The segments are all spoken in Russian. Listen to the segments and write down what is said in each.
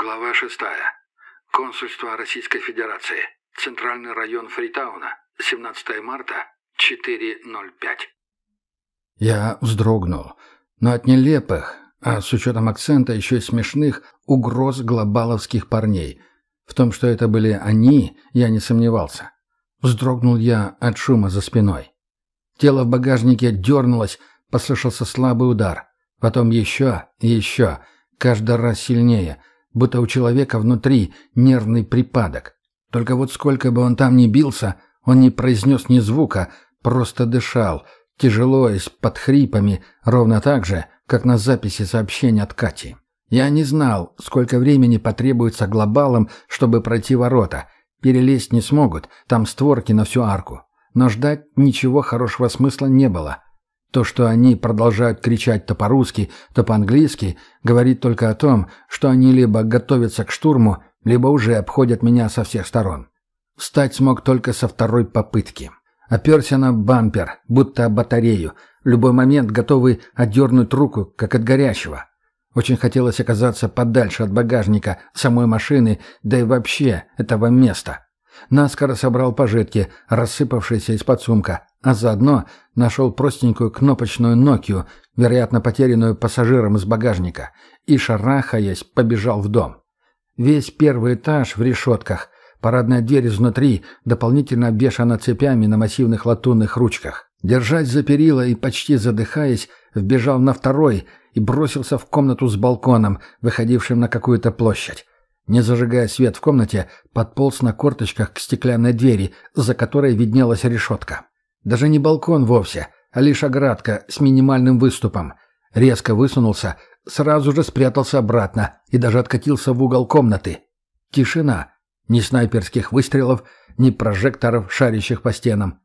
Глава 6. Консульство Российской Федерации. Центральный район Фритауна. 17 марта. 4.05. Я вздрогнул, но от нелепых, а с учетом акцента еще и смешных, угроз глобаловских парней. В том, что это были они, я не сомневался. Вздрогнул я от шума за спиной. Тело в багажнике дернулось, послышался слабый удар. Потом еще и еще, каждый раз сильнее, будто у человека внутри нервный припадок. Только вот сколько бы он там ни бился, он не произнес ни звука, просто дышал, тяжело и с подхрипами, ровно так же, как на записи сообщения от Кати. Я не знал, сколько времени потребуется глобалам, чтобы пройти ворота. Перелезть не смогут, там створки на всю арку. Но ждать ничего хорошего смысла не было. То, что они продолжают кричать то по-русски, то по-английски, говорит только о том, что они либо готовятся к штурму, либо уже обходят меня со всех сторон. Встать смог только со второй попытки. Оперся на бампер, будто батарею, в любой момент готовый отдернуть руку, как от горячего. Очень хотелось оказаться подальше от багажника, самой машины, да и вообще этого места. Наскоро собрал пожитки, рассыпавшиеся из-под сумка, а заодно нашел простенькую кнопочную Нокию, вероятно, потерянную пассажиром из багажника, и, шарахаясь, побежал в дом. Весь первый этаж в решетках, парадная дверь изнутри, дополнительно обвешана цепями на массивных латунных ручках. Держась за перила и почти задыхаясь, вбежал на второй и бросился в комнату с балконом, выходившим на какую-то площадь. Не зажигая свет в комнате, подполз на корточках к стеклянной двери, за которой виднелась решетка. Даже не балкон вовсе, а лишь оградка с минимальным выступом. Резко высунулся, сразу же спрятался обратно и даже откатился в угол комнаты. Тишина. Ни снайперских выстрелов, ни прожекторов, шарящих по стенам.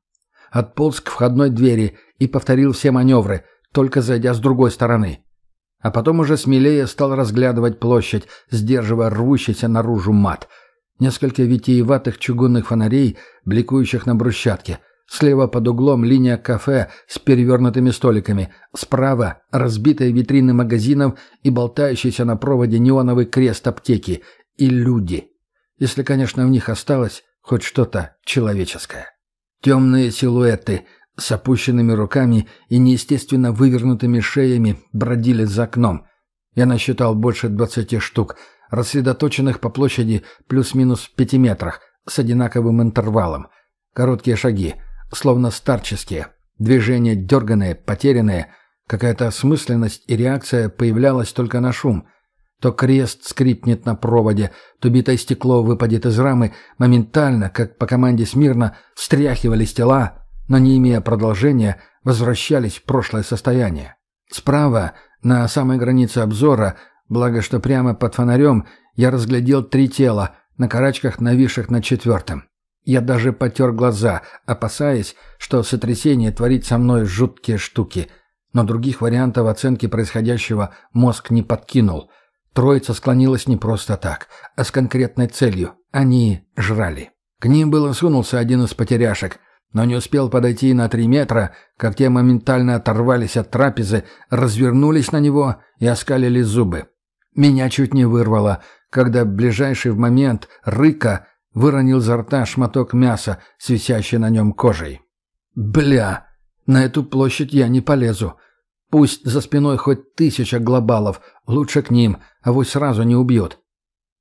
Отполз к входной двери и повторил все маневры, только зайдя с другой стороны. А потом уже смелее стал разглядывать площадь, сдерживая рвущийся наружу мат. Несколько витиеватых чугунных фонарей, бликующих на брусчатке. Слева под углом линия кафе с перевернутыми столиками. Справа разбитые витрины магазинов и болтающийся на проводе неоновый крест аптеки. И люди. Если, конечно, в них осталось хоть что-то человеческое. Темные силуэты с опущенными руками и неестественно вывернутыми шеями бродили за окном. Я насчитал больше двадцати штук, рассредоточенных по площади плюс-минус пяти метрах, с одинаковым интервалом. Короткие шаги, словно старческие. Движения дерганные, потерянные. Какая-то осмысленность и реакция появлялась только на шум. То крест скрипнет на проводе, то битое стекло выпадет из рамы, моментально, как по команде смирно, встряхивались тела, но не имея продолжения, возвращались в прошлое состояние. Справа, на самой границе обзора, благо что прямо под фонарем, я разглядел три тела, на карачках нависших над четвертым. Я даже потер глаза, опасаясь, что сотрясение творит со мной жуткие штуки. Но других вариантов оценки происходящего мозг не подкинул. Троица склонилась не просто так, а с конкретной целью. Они жрали. К ним было сунулся один из потеряшек — но не успел подойти на три метра, как те моментально оторвались от трапезы, развернулись на него и оскалили зубы. Меня чуть не вырвало, когда ближайший в момент рыка выронил изо рта шматок мяса с висящей на нем кожей. «Бля! На эту площадь я не полезу. Пусть за спиной хоть тысяча глобалов, лучше к ним, а вот сразу не убьют».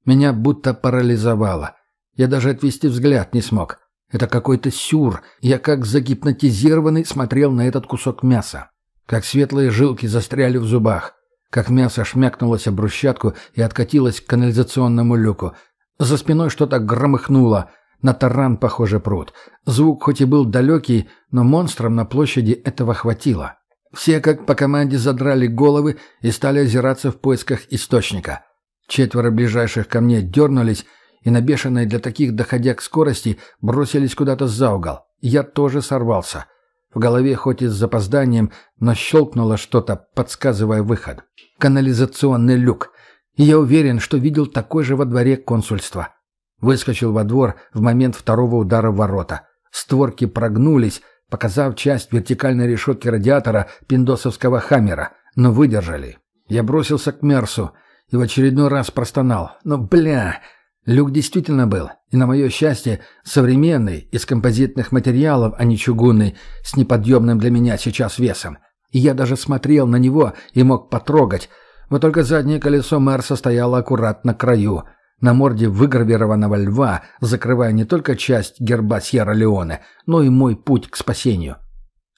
Меня будто парализовало. Я даже отвести взгляд не смог. Это какой-то сюр. Я как загипнотизированный смотрел на этот кусок мяса. Как светлые жилки застряли в зубах. Как мясо шмякнулось об брусчатку и откатилось к канализационному люку. За спиной что-то громыхнуло. На таран, похоже, пруд. Звук хоть и был далекий, но монстрам на площади этого хватило. Все как по команде задрали головы и стали озираться в поисках источника. Четверо ближайших ко мне дернулись, и на бешеной для таких доходя к скорости бросились куда-то за угол. Я тоже сорвался. В голове хоть и с запозданием, но щелкнуло что-то, подсказывая выход. Канализационный люк. И я уверен, что видел такой же во дворе консульства. Выскочил во двор в момент второго удара ворота. Створки прогнулись, показав часть вертикальной решетки радиатора пиндосовского «Хаммера», но выдержали. Я бросился к Мерсу, и в очередной раз простонал. «Но, бля, люк действительно был, и, на мое счастье, современный, из композитных материалов, а не чугунный, с неподъемным для меня сейчас весом. И я даже смотрел на него и мог потрогать. Вот только заднее колесо Мерса стояло аккуратно краю, на морде выгравированного льва, закрывая не только часть герба Сьерра-Леоне, но и мой путь к спасению.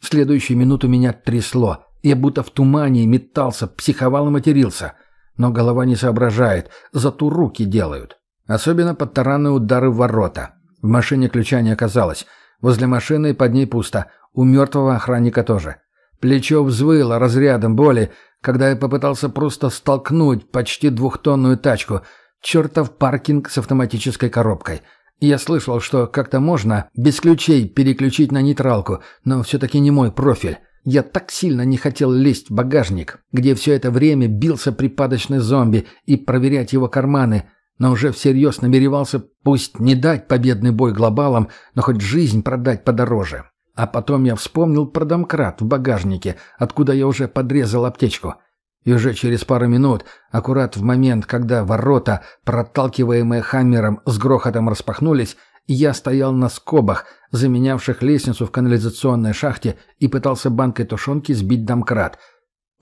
В следующую минуту меня трясло. Я будто в тумане метался, психовал и матерился. Но голова не соображает, зато руки делают. Особенно под таранные удары в ворота. В машине ключа не оказалось. Возле машины под ней пусто. У мертвого охранника тоже. Плечо взвыло разрядом боли, когда я попытался просто столкнуть почти двухтонную тачку. Чертов паркинг с автоматической коробкой. Я слышал, что как-то можно без ключей переключить на нейтралку, но все-таки не мой профиль. Я так сильно не хотел лезть в багажник, где все это время бился припадочный зомби, и проверять его карманы, но уже всерьез намеревался пусть не дать победный бой глобалам, но хоть жизнь продать подороже. А потом я вспомнил про домкрат в багажнике, откуда я уже подрезал аптечку. И уже через пару минут, аккурат в момент, когда ворота, проталкиваемые хаммером, с грохотом распахнулись, я стоял на скобах, заменявших лестницу в канализационной шахте, и пытался банкой тушенки сбить домкрат.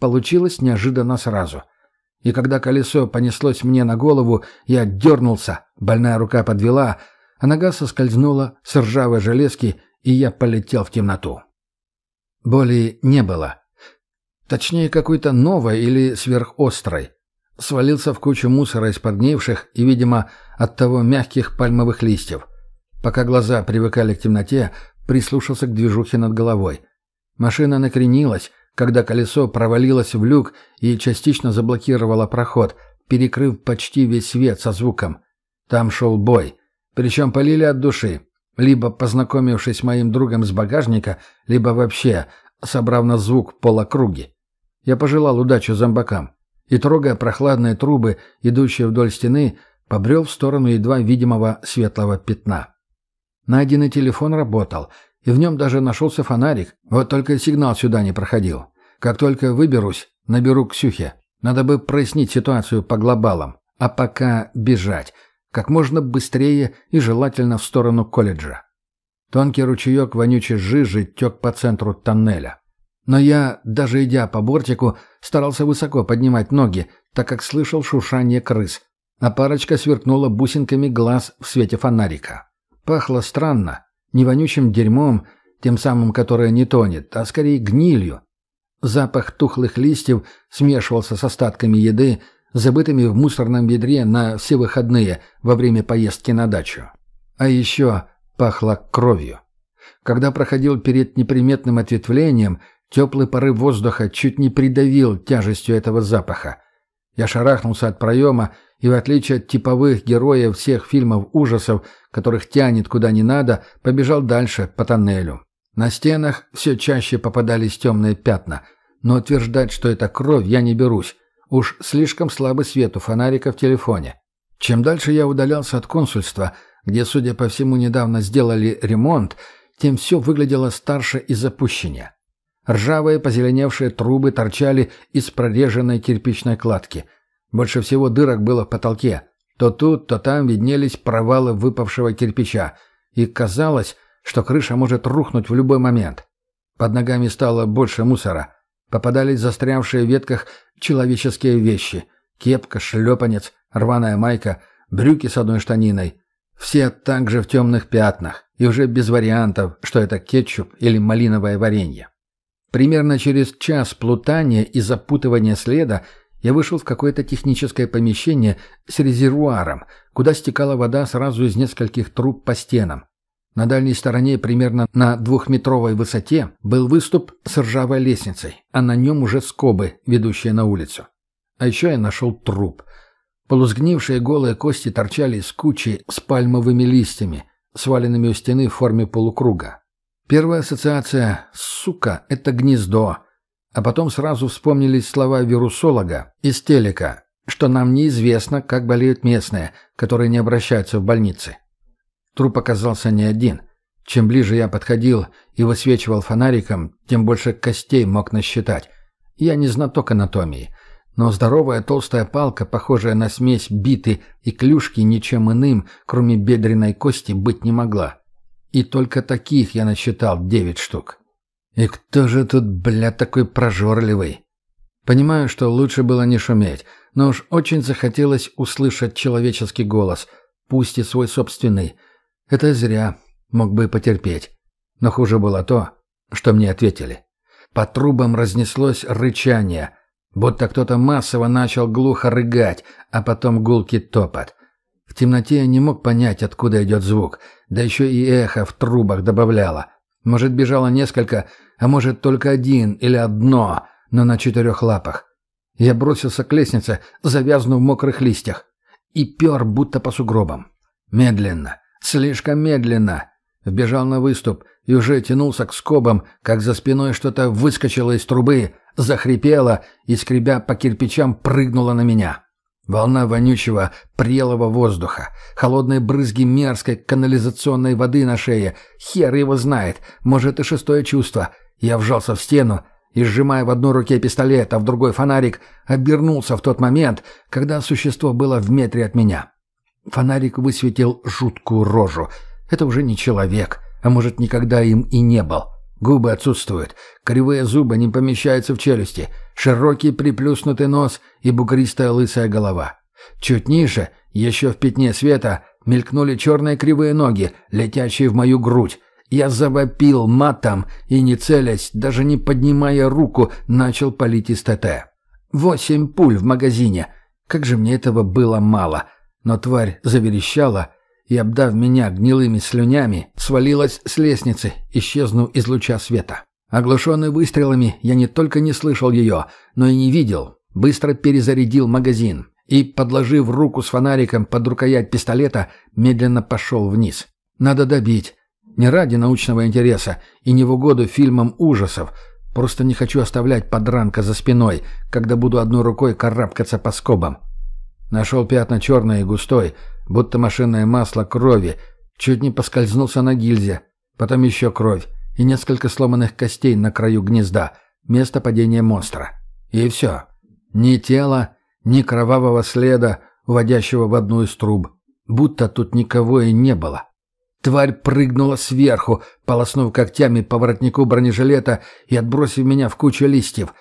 Получилось неожиданно сразу. И когда колесо понеслось мне на голову, я дернулся, больная рука подвела, а нога соскользнула с ржавой железки, и я полетел в темноту. Боли не было. Точнее, какой-то новой или сверхострой. Свалился в кучу мусора из подгнивших и, видимо, от того мягких пальмовых листьев. Пока глаза привыкали к темноте, прислушался к движухе над головой. Машина накренилась, когда колесо провалилось в люк и частично заблокировало проход, перекрыв почти весь свет со звуком. Там шел бой. Причем полили от души. Либо познакомившись моим другом с багажника, либо вообще, собрав на звук полокруги. Я пожелал удачи зомбакам и, трогая прохладные трубы, идущие вдоль стены, побрел в сторону едва видимого светлого пятна. Найденный телефон работал, и в нем даже нашелся фонарик, вот только сигнал сюда не проходил. Как только выберусь, наберу Ксюхе. Надо бы прояснить ситуацию по глобалам. А пока бежать — как можно быстрее и желательно в сторону колледжа. Тонкий ручеек вонючей жижи тек по центру тоннеля. Но я, даже идя по бортику, старался высоко поднимать ноги, так как слышал шуршание крыс, а парочка сверкнула бусинками глаз в свете фонарика. Пахло странно, не вонючим дерьмом, тем самым, которое не тонет, а скорее гнилью. Запах тухлых листьев смешивался с остатками еды, забытыми в мусорном ведре на все выходные во время поездки на дачу. А еще пахло кровью. Когда проходил перед неприметным ответвлением, теплый порыв воздуха чуть не придавил тяжестью этого запаха. Я шарахнулся от проема и, в отличие от типовых героев всех фильмов ужасов, которых тянет куда не надо, побежал дальше по тоннелю. На стенах все чаще попадались темные пятна, но утверждать, что это кровь, я не берусь. Уж слишком слабый свет у фонарика в телефоне. Чем дальше я удалялся от консульства, где, судя по всему, недавно сделали ремонт, тем все выглядело старше и запущеннее. Ржавые позеленевшие трубы торчали из прореженной кирпичной кладки. Больше всего дырок было в потолке. То тут, то там виднелись провалы выпавшего кирпича. И казалось, что крыша может рухнуть в любой момент. Под ногами стало больше мусора. Попадались застрявшие в ветках человеческие вещи. Кепка, шлепанец, рваная майка, брюки с одной штаниной. Все также в темных пятнах, и уже без вариантов, что это кетчуп или малиновое варенье. Примерно через час плутания и запутывания следа я вышел в какое-то техническое помещение с резервуаром, куда стекала вода сразу из нескольких труб по стенам. На дальней стороне, примерно на двухметровой высоте, был выступ с ржавой лестницей, а на нем уже скобы, ведущие на улицу. А еще я нашел труп. Полусгнившие голые кости торчали из кучи с пальмовыми листьями, сваленными у стены в форме полукруга. Первая ассоциация «сука» — это гнездо. А потом сразу вспомнились слова вирусолога из телека, что нам неизвестно, как болеют местные, которые не обращаются в больницы. Труп оказался не один. Чем ближе я подходил и высвечивал фонариком, тем больше костей мог насчитать. Я не знаток анатомии. но здоровая толстая палка, похожая на смесь биты и клюшки, ничем иным, кроме бедренной кости, быть не могла. И только таких я насчитал девять штук. И кто же тут, бля, такой прожорливый? Понимаю, что лучше было не шуметь, но уж очень захотелось услышать человеческий голос, пусть и свой собственный. Это зря, мог бы потерпеть. Но хуже было то, что мне ответили. По трубам разнеслось рычание, будто кто-то массово начал глухо рыгать, а потом гулкий топот. В темноте я не мог понять, откуда идет звук, да еще и эхо в трубах добавляло. Может, бежало несколько, а может, только один или одно, но на четырех лапах. Я бросился к лестнице, завязнув в мокрых листьях, и пер, будто по сугробам. Медленно, слишком медленно. Вбежал на выступ и уже тянулся к скобам, как за спиной что-то выскочило из трубы, захрипело и, скребя по кирпичам, прыгнуло на меня. Волна вонючего, прелого воздуха, холодные брызги мерзкой канализационной воды на шее. Хер его знает, может и шестое чувство. Я вжался в стену и, сжимая в одной руке пистолет, а в другой фонарик, обернулся в тот момент, когда существо было в метре от меня. Фонарик высветил жуткую рожу. Это уже не человек, а может, никогда им и не был. Губы отсутствуют, кривые зубы не помещаются в челюсти, широкий приплюснутый нос и бугристая лысая голова. Чуть ниже, еще в пятне света, мелькнули черные кривые ноги, летящие в мою грудь. Я завопил матом и, не целясь, даже не поднимая руку, начал палить из ТТ. Восемь пуль в магазине. Как же мне этого было мало. Но тварь заверещала — и, обдав меня гнилыми слюнями, свалилась с лестницы, исчезнув из луча света. Оглушенный выстрелами, я не только не слышал ее, но и не видел. Быстро перезарядил магазин и, подложив руку с фонариком под рукоять пистолета, медленно пошел вниз. Надо добить. Не ради научного интереса и не в угоду фильмам ужасов. Просто не хочу оставлять подранка за спиной, когда буду одной рукой карабкаться по скобам. Нашел пятна черное и густой, будто машинное масло крови, чуть не поскользнулся на гильзе, потом еще кровь и несколько сломанных костей на краю гнезда, место падения монстра. И все. Ни тела, ни кровавого следа, уводящего в одну из труб. Будто тут никого и не было. Тварь прыгнула сверху, полоснув когтями по воротнику бронежилета и отбросив меня в кучу листьев.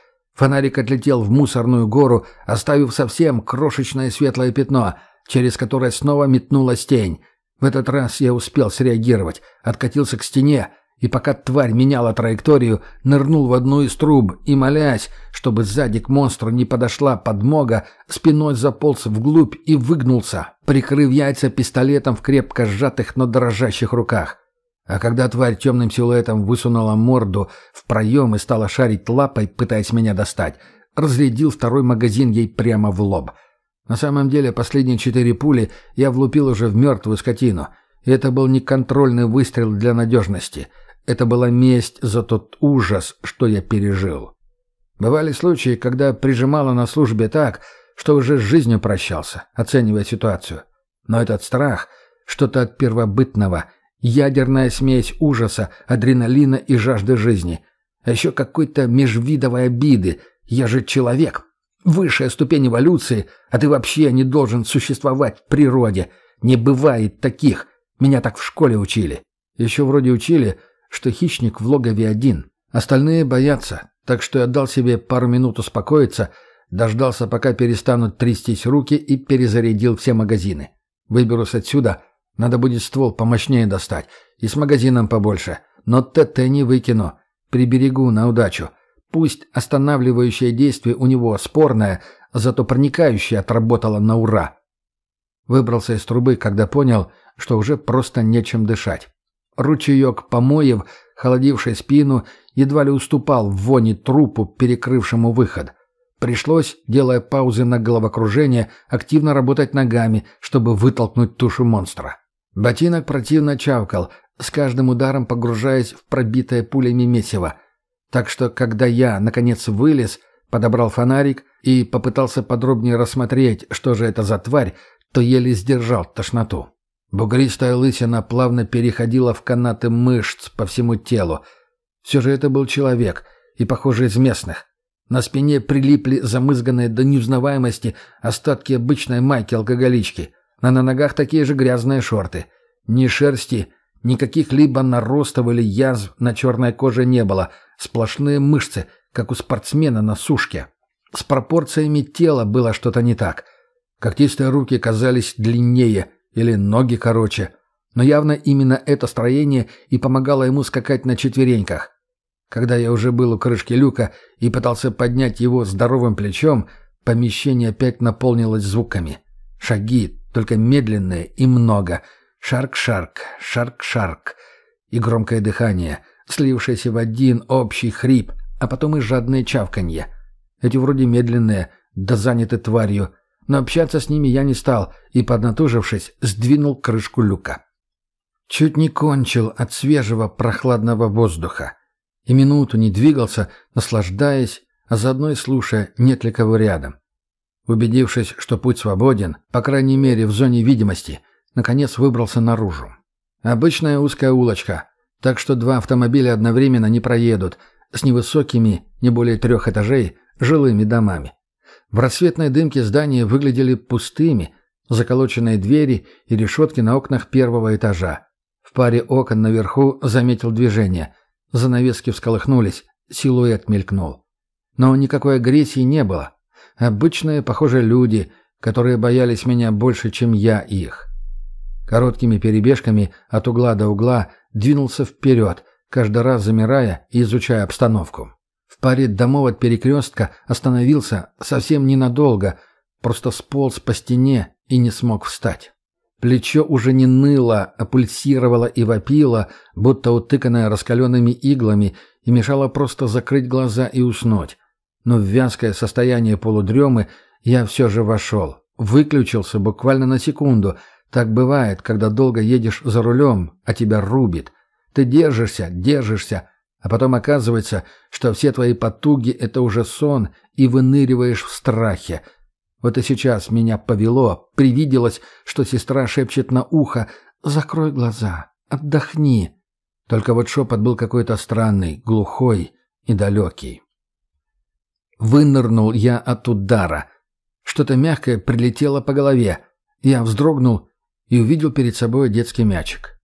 Фонарик отлетел в мусорную гору, оставив совсем крошечное светлое пятно — через которое снова метнулась тень. В этот раз я успел среагировать, откатился к стене, и пока тварь меняла траекторию, нырнул в одну из труб и, молясь, чтобы сзади к монстру не подошла подмога, спиной заполз вглубь и выгнулся, прикрыв яйца пистолетом в крепко сжатых, но дрожащих руках. А когда тварь темным силуэтом высунула морду в проем и стала шарить лапой, пытаясь меня достать, разрядил второй магазин ей прямо в лоб — на самом деле последние четыре пули я влупил уже в мертвую скотину. И это был не контрольный выстрел для надежности. Это была месть за тот ужас, что я пережил. Бывали случаи, когда прижимало на службе так, что уже с жизнью прощался, оценивая ситуацию. Но этот страх, что-то от первобытного, ядерная смесь ужаса, адреналина и жажды жизни. А еще какой-то межвидовой обиды. Я же человек, Высшая ступень эволюции, а ты вообще не должен существовать в природе. Не бывает таких. Меня так в школе учили. Еще вроде учили, что хищник в логове один. Остальные боятся, так что я дал себе пару минут успокоиться, дождался, пока перестанут трястись руки и перезарядил все магазины. Выберусь отсюда, надо будет ствол помощнее достать и с магазином побольше. Но ТТ не выкину. Приберегу на удачу. Пусть останавливающее действие у него спорное, зато проникающее отработало на ура. Выбрался из трубы, когда понял, что уже просто нечем дышать. Ручеек помоев, холодивший спину, едва ли уступал в воне трупу, перекрывшему выход. Пришлось, делая паузы на головокружение, активно работать ногами, чтобы вытолкнуть тушу монстра. Ботинок противно чавкал, с каждым ударом погружаясь в пробитое пулями месиво. Так что, когда я, наконец, вылез, подобрал фонарик и попытался подробнее рассмотреть, что же это за тварь, то еле сдержал тошноту. Бугристая лысина плавно переходила в канаты мышц по всему телу. Все же это был человек, и, похоже, из местных. На спине прилипли замызганные до неузнаваемости остатки обычной майки-алкоголички, а на ногах такие же грязные шорты. Ни шерсти, ни каких-либо наростов или язв на черной коже не было, сплошные мышцы, как у спортсмена на сушке. С пропорциями тела было что-то не так. Когтистые руки казались длиннее или ноги короче, но явно именно это строение и помогало ему скакать на четвереньках. Когда я уже был у крышки люка и пытался поднять его здоровым плечом, помещение опять наполнилось звуками. Шаги, только медленные и много. Шарк-шарк, шарк-шарк. И громкое дыхание, слившееся в один общий хрип, а потом и жадное чавканье. Эти вроде медленные, да заняты тварью. Но общаться с ними я не стал и, поднатужившись, сдвинул крышку люка. Чуть не кончил от свежего прохладного воздуха и минуту не двигался, наслаждаясь, а заодно и слушая, нет ли кого рядом. Убедившись, что путь свободен, по крайней мере в зоне видимости, наконец выбрался наружу. Обычная узкая улочка, так что два автомобиля одновременно не проедут, с невысокими, не более трех этажей, жилыми домами. В рассветной дымке здания выглядели пустыми, заколоченные двери и решетки на окнах первого этажа. В паре окон наверху заметил движение. Занавески всколыхнулись, силуэт мелькнул. Но никакой агрессии не было. Обычные, похоже, люди, которые боялись меня больше, чем я их. Короткими перебежками от угла до угла двинулся вперед, каждый раз замирая и изучая обстановку. В паре домов от перекрестка остановился совсем ненадолго, просто сполз по стене и не смог встать. Плечо уже не ныло, а пульсировало и вопило, будто утыканное раскаленными иглами, и мешало просто закрыть глаза и уснуть. Но в вязкое состояние полудремы я все же вошел. Выключился буквально на секунду. Так бывает, когда долго едешь за рулем, а тебя рубит. Ты держишься, держишься, а потом оказывается, что все твои потуги — это уже сон, и выныриваешь в страхе — вот и сейчас меня повело, привиделось, что сестра шепчет на ухо «Закрой глаза, отдохни». Только вот шепот был какой-то странный, глухой и далекий. Вынырнул я от удара. Что-то мягкое прилетело по голове. Я вздрогнул и увидел перед собой детский мячик.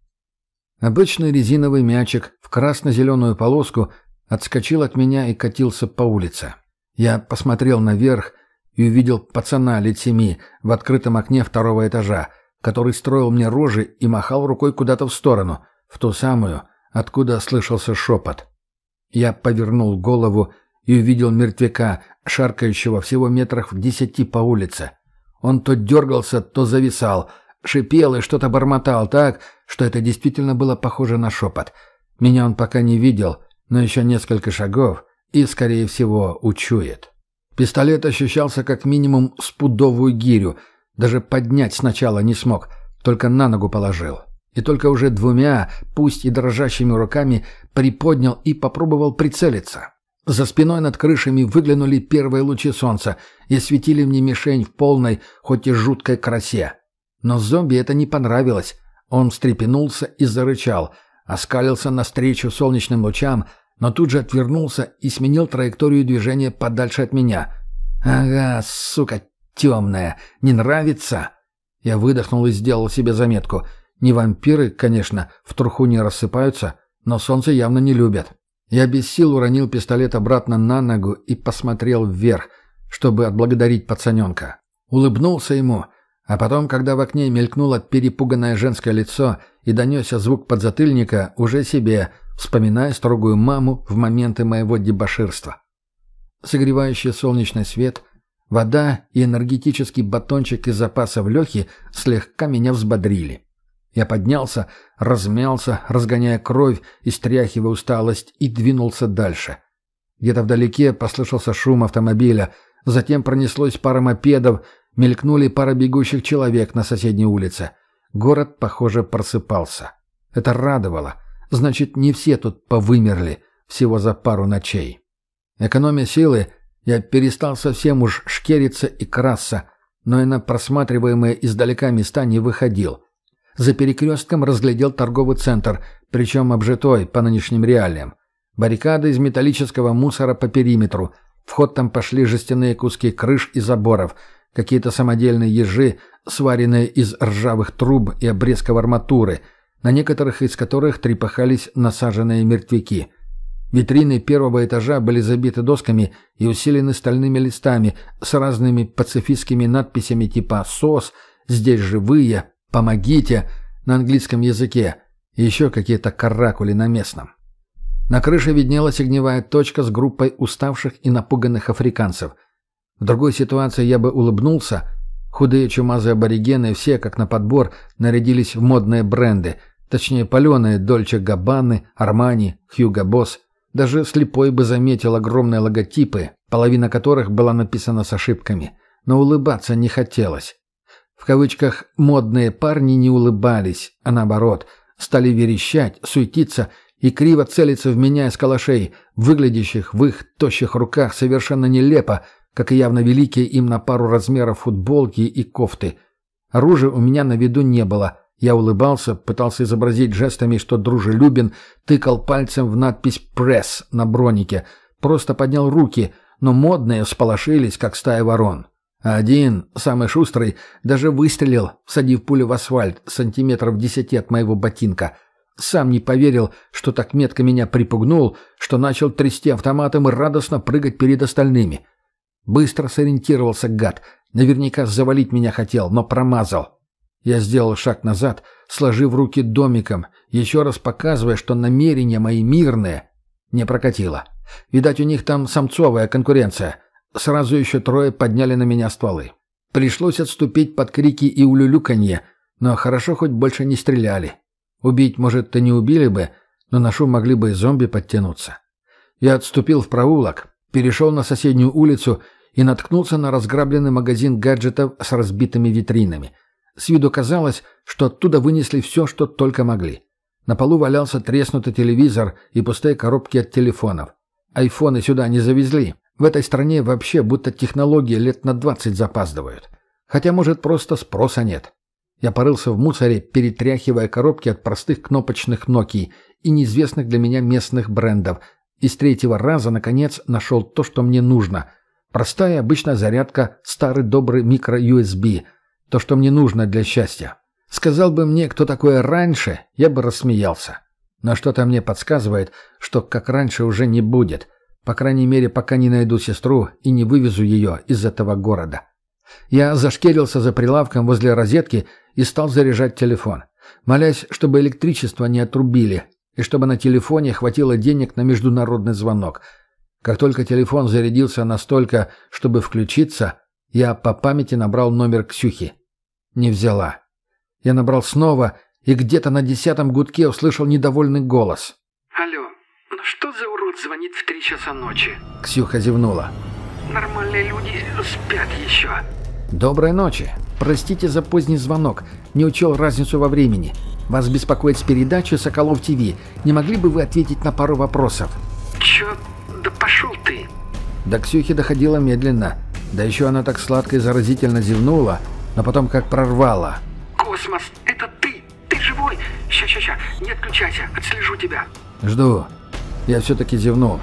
Обычный резиновый мячик в красно-зеленую полоску отскочил от меня и катился по улице. Я посмотрел наверх и увидел пацана лет семи в открытом окне второго этажа, который строил мне рожи и махал рукой куда-то в сторону, в ту самую, откуда слышался шепот. Я повернул голову и увидел мертвяка, шаркающего всего метрах в десяти по улице. Он то дергался, то зависал, шипел и что-то бормотал так, что это действительно было похоже на шепот. Меня он пока не видел, но еще несколько шагов и, скорее всего, учует. Пистолет ощущался как минимум с пудовую гирю. Даже поднять сначала не смог, только на ногу положил. И только уже двумя, пусть и дрожащими руками, приподнял и попробовал прицелиться. За спиной над крышами выглянули первые лучи солнца и осветили мне мишень в полной, хоть и жуткой красе. Но зомби это не понравилось. Он встрепенулся и зарычал, оскалился навстречу солнечным лучам, но тут же отвернулся и сменил траекторию движения подальше от меня. «Ага, сука, темная, не нравится?» Я выдохнул и сделал себе заметку. Не вампиры, конечно, в труху не рассыпаются, но солнце явно не любят. Я без сил уронил пистолет обратно на ногу и посмотрел вверх, чтобы отблагодарить пацаненка. Улыбнулся ему, а потом, когда в окне мелькнуло перепуганное женское лицо и донесся звук подзатыльника, уже себе – вспоминая строгую маму в моменты моего дебоширства. Согревающий солнечный свет, вода и энергетический батончик из запасов Лехи слегка меня взбодрили. Я поднялся, размялся, разгоняя кровь и стряхивая усталость, и двинулся дальше. Где-то вдалеке послышался шум автомобиля, затем пронеслось пара мопедов, мелькнули пара бегущих человек на соседней улице. Город, похоже, просыпался. Это радовало — Значит, не все тут повымерли всего за пару ночей. Экономя силы, я перестал совсем уж шкериться и краса, но и на просматриваемые издалека места не выходил. За перекрестком разглядел торговый центр, причем обжитой по нынешним реалиям. Баррикады из металлического мусора по периметру, В ход там пошли жестяные куски крыш и заборов, какие-то самодельные ежи, сваренные из ржавых труб и обрезков арматуры, на некоторых из которых трепыхались насаженные мертвяки. Витрины первого этажа были забиты досками и усилены стальными листами с разными пацифистскими надписями типа «СОС», «Здесь живые», «Помогите» на английском языке и еще какие-то каракули на местном. На крыше виднелась огневая точка с группой уставших и напуганных африканцев. В другой ситуации я бы улыбнулся. Худые чумазые аборигены все, как на подбор, нарядились в модные бренды, точнее паленые Дольче Габбаны, Армани, Хьюго Босс. Даже слепой бы заметил огромные логотипы, половина которых была написана с ошибками. Но улыбаться не хотелось. В кавычках «модные парни» не улыбались, а наоборот, стали верещать, суетиться и криво целиться в меня из калашей, выглядящих в их тощих руках совершенно нелепо, как и явно великие им на пару размеров футболки и кофты. Оружия у меня на виду не было. Я улыбался, пытался изобразить жестами, что дружелюбен, тыкал пальцем в надпись «Пресс» на бронике, просто поднял руки, но модные сполошились, как стая ворон. Один, самый шустрый, даже выстрелил, всадив пулю в асфальт сантиметров десяти от моего ботинка — сам не поверил, что так метко меня припугнул, что начал трясти автоматом и радостно прыгать перед остальными. Быстро сориентировался гад. Наверняка завалить меня хотел, но промазал. Я сделал шаг назад, сложив руки домиком, еще раз показывая, что намерения мои мирные. Не прокатило. Видать, у них там самцовая конкуренция. Сразу еще трое подняли на меня стволы. Пришлось отступить под крики и улюлюканье, но хорошо хоть больше не стреляли. Убить, может-то не убили бы, но на шум могли бы и зомби подтянуться. Я отступил в проулок, перешел на соседнюю улицу и наткнулся на разграбленный магазин гаджетов с разбитыми витринами. С виду казалось, что оттуда вынесли все, что только могли. На полу валялся треснутый телевизор и пустые коробки от телефонов. Айфоны сюда не завезли. В этой стране вообще будто технологии лет на двадцать запаздывают. Хотя, может, просто спроса нет. Я порылся в мусоре, перетряхивая коробки от простых кнопочных Nokia и неизвестных для меня местных брендов. И с третьего раза, наконец, нашел то, что мне нужно. Простая обычная зарядка, старый добрый микро-USB. То, что мне нужно для счастья. Сказал бы мне, кто такое раньше, я бы рассмеялся. Но что-то мне подсказывает, что как раньше уже не будет. По крайней мере, пока не найду сестру и не вывезу ее из этого города. Я зашкерился за прилавком возле розетки и стал заряжать телефон, молясь, чтобы электричество не отрубили и чтобы на телефоне хватило денег на международный звонок. Как только телефон зарядился настолько, чтобы включиться, я по памяти набрал номер Ксюхи. Не взяла. Я набрал снова и где-то на десятом гудке услышал недовольный голос. «Алло, ну что за урод звонит в три часа ночи?» Ксюха зевнула. «Нормальные люди спят еще». «Доброй ночи. Простите за поздний звонок. Не учел разницу во времени. Вас беспокоит с передачи «Соколов ТВ». Не могли бы вы ответить на пару вопросов?» «Чё? Да пошел ты!» До Ксюхи доходила медленно. Да еще она так сладко и заразительно зевнула, но потом как прорвала. «Космос, это ты! Ты живой? Ща-ща-ща, не отключайся, отслежу тебя!» «Жду. Я все-таки зевнул.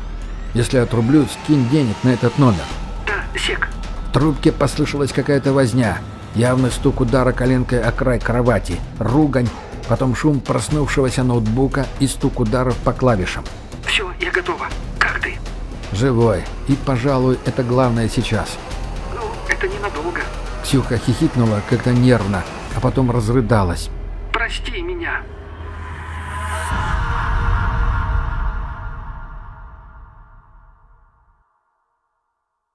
Если отрублю, скинь денег на этот номер». «Да, сек, трубке послышалась какая-то возня. Явный стук удара коленкой о край кровати, ругань, потом шум проснувшегося ноутбука и стук ударов по клавишам. «Все, я готова. Как ты?» «Живой. И, пожалуй, это главное сейчас». «Ну, это ненадолго». Ксюха хихикнула как-то нервно, а потом разрыдалась. «Прости меня».